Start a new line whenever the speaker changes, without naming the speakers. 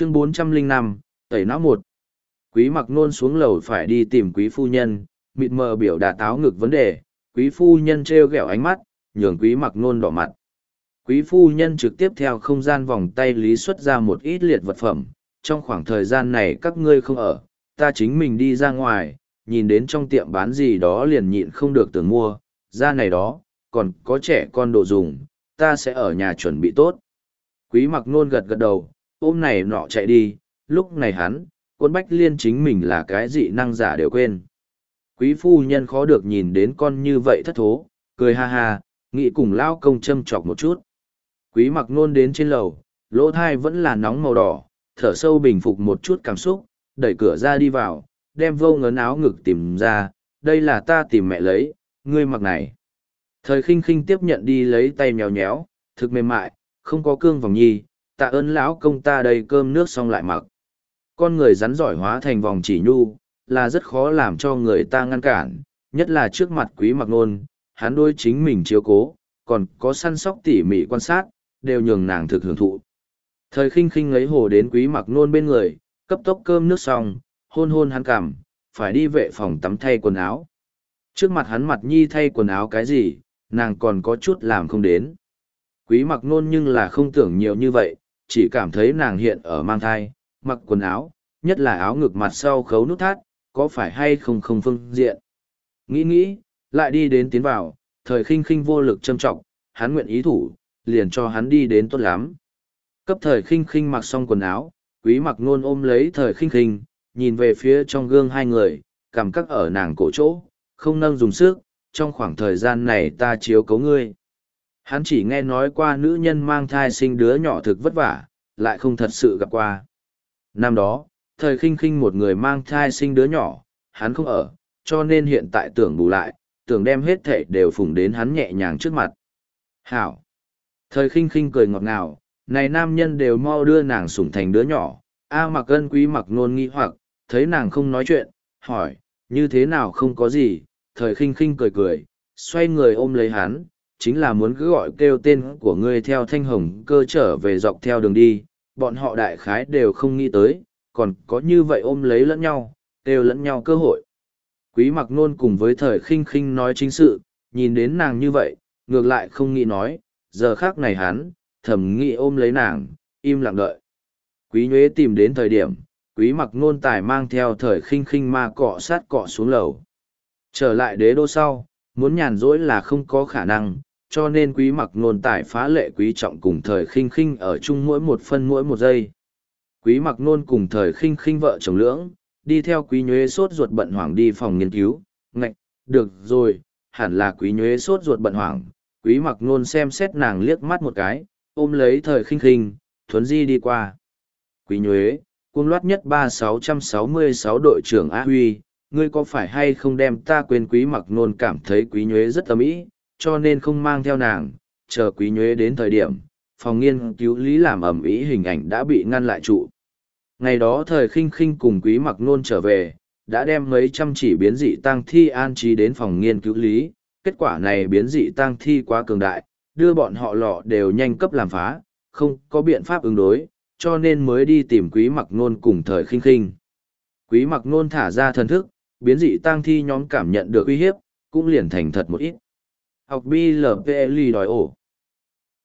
chương 405, tẩy não một Quý mặc nôn xuống lầu phải đi tìm quý phu nhân, mịt mờ biểu đà táo ngực vấn đề, quý phu nhân treo gẹo ánh mắt, nhường quý mặc nôn đỏ mặt. Quý phu nhân trực tiếp theo không gian vòng tay lý xuất ra một ít liệt vật phẩm, trong khoảng thời gian này các ngươi không ở, ta chính mình đi ra ngoài, nhìn đến trong tiệm bán gì đó liền nhịn không được tưởng mua, ra này đó, còn có trẻ con đồ dùng, ta sẽ ở nhà chuẩn bị tốt. Quý mặc nôn gật gật đầu, ôm này nọ chạy đi, lúc này hắn, quân bách liên chính mình là cái dị năng giả đều quên. Quý phu nhân khó được nhìn đến con như vậy thất thố, cười ha ha, nghĩ cùng lao công châm chọc một chút. Quý mặc nôn đến trên lầu, lỗ thai vẫn là nóng màu đỏ, thở sâu bình phục một chút cảm xúc, đẩy cửa ra đi vào, đem vô ngấn áo ngực tìm ra, đây là ta tìm mẹ lấy, ngươi mặc này. Thời khinh khinh tiếp nhận đi lấy tay nhéo nhéo, thực mềm mại, không có cương vòng nhi, tạ ơn lão công ta đầy cơm nước xong lại mặc. Con người rắn giỏi hóa thành vòng chỉ nhu, là rất khó làm cho người ta ngăn cản, nhất là trước mặt quý mặc nôn, hắn đôi chính mình chiếu cố, còn có săn sóc tỉ mỉ quan sát, đều nhường nàng thực hưởng thụ. Thời khinh khinh lấy hồ đến quý mặc nôn bên người, cấp tốc cơm nước xong, hôn hôn hắn cảm, phải đi vệ phòng tắm thay quần áo. Trước mặt hắn mặt nhi thay quần áo cái gì, nàng còn có chút làm không đến. Quý mặc nôn nhưng là không tưởng nhiều như vậy, chỉ cảm thấy nàng hiện ở mang thai, mặc quần áo, nhất là áo ngực mặt sau khấu nút thắt, có phải hay không không phương diện. Nghĩ nghĩ, lại đi đến tiến vào, thời khinh khinh vô lực châm trọng, hắn nguyện ý thủ, liền cho hắn đi đến tốt lắm. Cấp thời khinh khinh mặc xong quần áo, quý mặc nôn ôm lấy thời khinh khinh, nhìn về phía trong gương hai người, cảm các ở nàng cổ chỗ, không nâng dùng sức, trong khoảng thời gian này ta chiếu cấu ngươi. Hắn chỉ nghe nói qua nữ nhân mang thai sinh đứa nhỏ thực vất vả, lại không thật sự gặp qua. Năm đó, thời khinh khinh một người mang thai sinh đứa nhỏ, hắn không ở, cho nên hiện tại tưởng bù lại, tưởng đem hết thể đều phủng đến hắn nhẹ nhàng trước mặt. Hảo! Thời khinh khinh cười ngọt ngào, này nam nhân đều mau đưa nàng sủng thành đứa nhỏ, A mặc ân quý mặc nôn nghi hoặc, thấy nàng không nói chuyện, hỏi, như thế nào không có gì, thời khinh khinh cười cười, xoay người ôm lấy hắn, chính là muốn cứ gọi kêu tên của ngươi theo thanh hồng cơ trở về dọc theo đường đi, bọn họ đại khái đều không nghĩ tới, còn có như vậy ôm lấy lẫn nhau, kêu lẫn nhau cơ hội. Quý mặc nôn cùng với thời khinh khinh nói chính sự, nhìn đến nàng như vậy, ngược lại không nghĩ nói, giờ khác này hắn, thầm nghĩ ôm lấy nàng, im lặng đợi. Quý nhuế tìm đến thời điểm, quý mặc nôn tài mang theo thời khinh khinh ma cọ sát cọ xuống lầu. Trở lại đế đô sau, muốn nhàn rỗi là không có khả năng, cho nên quý mặc nôn tài phá lệ quý trọng cùng thời khinh khinh ở chung mỗi một phân mỗi một giây. Quý mặc nôn cùng thời khinh khinh vợ chồng lưỡng, đi theo quý nhuế sốt ruột bận hoảng đi phòng nghiên cứu, ngạch, được rồi, hẳn là quý nhuế sốt ruột bận hoảng, quý mặc nôn xem xét nàng liếc mắt một cái, ôm lấy thời khinh khinh, thuấn di đi qua. Quý nhuế, cung loát nhất ba sáu trăm sáu mươi sáu đội trưởng A Huy, ngươi có phải hay không đem ta quên quý mặc nôn cảm thấy quý nhuế rất tâm ý, cho nên không mang theo nàng, chờ quý nhuế đến thời điểm, phòng nghiên cứu lý làm ẩm ý hình ảnh đã bị ngăn lại trụ. Ngày đó thời khinh khinh cùng quý mặc nôn trở về, đã đem mấy trăm chỉ biến dị tăng thi an trí đến phòng nghiên cứu lý, kết quả này biến dị tăng thi quá cường đại, đưa bọn họ lọ đều nhanh cấp làm phá, không có biện pháp ứng đối, cho nên mới đi tìm quý mặc nôn cùng thời khinh khinh. Quý mặc nôn thả ra thần thức, biến dị tăng thi nhóm cảm nhận được uy hiếp, cũng liền thành thật một ít. Học BLPLI đòi ổ.